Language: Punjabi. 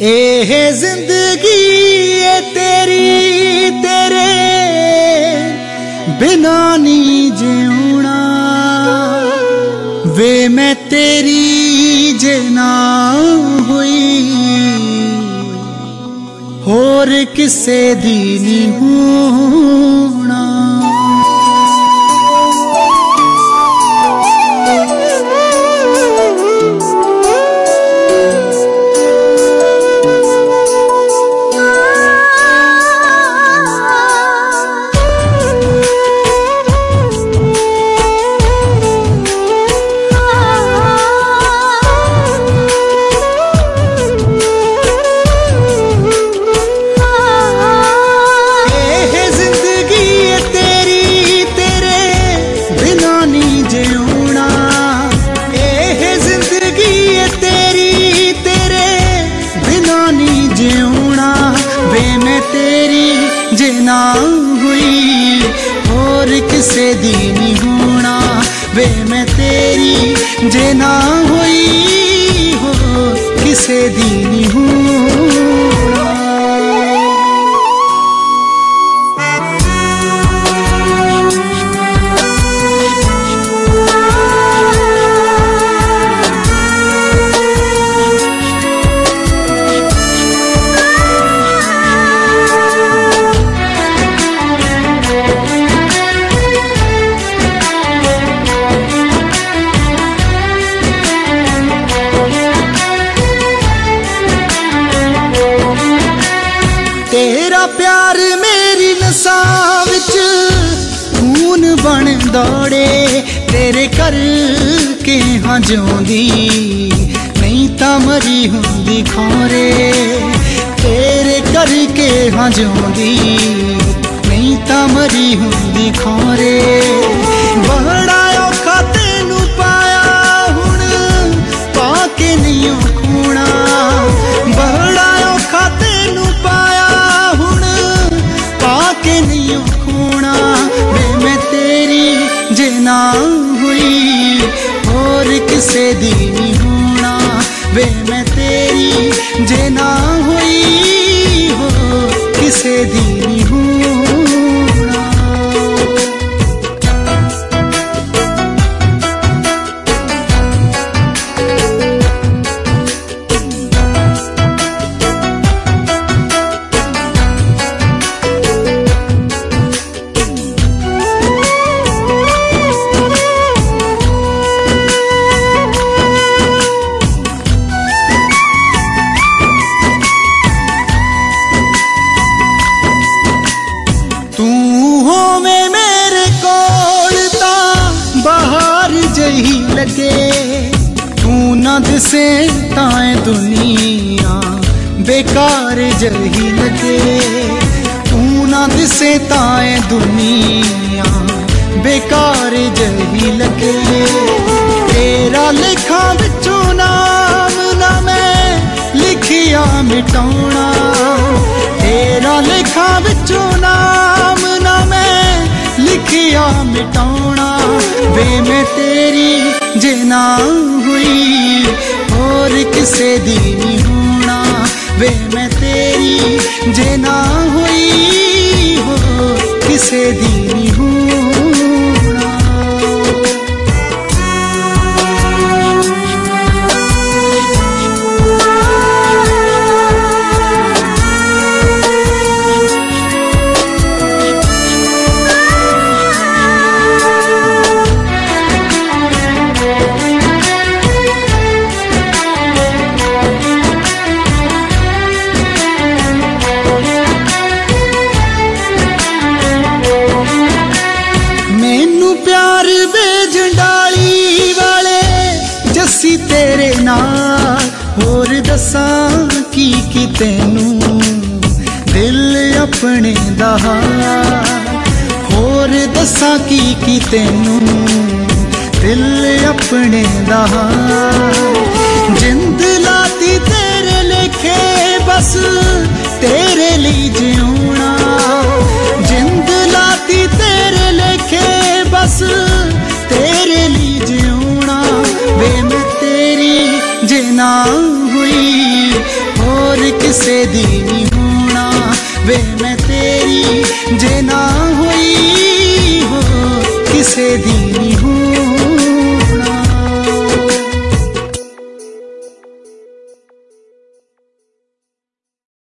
ਇਹ ਜ਼ਿੰਦਗੀ ਏ ਤੇਰੀ, ਤੇਰੇ ਬਿਨਾ ਨਹੀਂ ਜਿਉਣਾ। ਵੇ ਮੈਂ ਤੇਰੀ ਜੇ ਨਾ ਹੋਈ, ਹੋਰ ਕਿਸੇ ਦੀ ਨਹੀਂ ਹੋਣਾ। ਵੇ ਮੈਂ ਤੇਰੀ ਜੇ ਨਾ ਹੋਈ ਹੋ ਕਿਸੇ ਦੀ ਨਹੀਂ ਹੋਣਾ ਤੇਰਾ ਪਿਆਰ ਮੇਰੀ ਨਸਾਂ ਵਿੱਚ ਖੂਨ ਬਣ ਦੌੜੇ, ਤੇਰੇ ਕਰਕੇ ਹਾਂ ਜਿਉਂਦੀ? ਨਹੀਂ ਤਾਂ ਮਰੀ ਹੁੰਦੀ ਖੋਰੇ, ਤੇਰੇ ਕਰਕੇ ਹਾਂ ਜਿਉਂਦੀ? ਨਹੀਂ ਤਾਂ ਮਰੀ ਹੁੰਦੀ ਖੋਰੇ। ਵੇ ਮੈਂ ਤੇਰੀ ਜੇ ਨਾ ਹੋਈ ਹੋ ਕਿਸੇ ਦੀ ਨਹੀਂ ਹੋਣਾ ਬਾਹਰ ਜਹੀ ਲੱਗੇ ਤੂੰ ਨਾ ਦਿਸੇ ਤਾਂ ਇਹ ਦੁਨੀਆ ਬੇਕਾਰ ਜਹੀ ਲੱਗੇ ਤੂੰ ਨਾ ਦਿਸੇ ਤਾਂ ਇਹ ਦੁਨੀਆ ਬੇਕਾਰ ਜਹੀ ਲੱਗੇ ਤੇਰਾ ਲਿਖਾਂ ਵਿੱਚੋਂ ਨਾਮ ਨਾ ਮੈਂ ਲਿਖਿਆ ਮਿਟਾਉਣਾ ਤੇਰਾ ਲਿਖਾਂ ਵਿੱਚੋਂ ਨਾਮ ਨਾ ਮੈਂ ਮੈਂ ਤੇਰੀ ਜੇ ਨਾ ਹੋਈ ਹੋਰ ਕਿਸੇ ਦੀ ਨਹੀਂ ਹੋਣਾ ਵੇ ਮੈਂ ਤੇਰੀ ਜੇ ਨਾ ਤੇਰੇ ਨਾਲ। ਹੋਰ ਦੱਸਾਂ ਕੀ ਕੀ ਤੈਨੂੰ? ਦਿਲ ਆਪਣੇ ਦਾ ਹੋਰ ਦੱਸਾਂ ਕੀ ਕੀ ਤੈਨੂੰ? ਦਿਲ ਆਪਣੇ ਦਾ ਜਿੰਦ ਲਾਤੀ ਤੇਰੇ ਲੇਖੇ ਬਸ। ਤੇ ਵੇ ਮੈਂ ਤੇਰੀ ਜੇ ਨਾ ਹੋਈ ਹੋਰ ਕਿਸੇ ਦੀ ਨਹੀਂ ਹੋਣਾ ਵੇ ਮੈਂ ਤੇਰੀ ਜੇ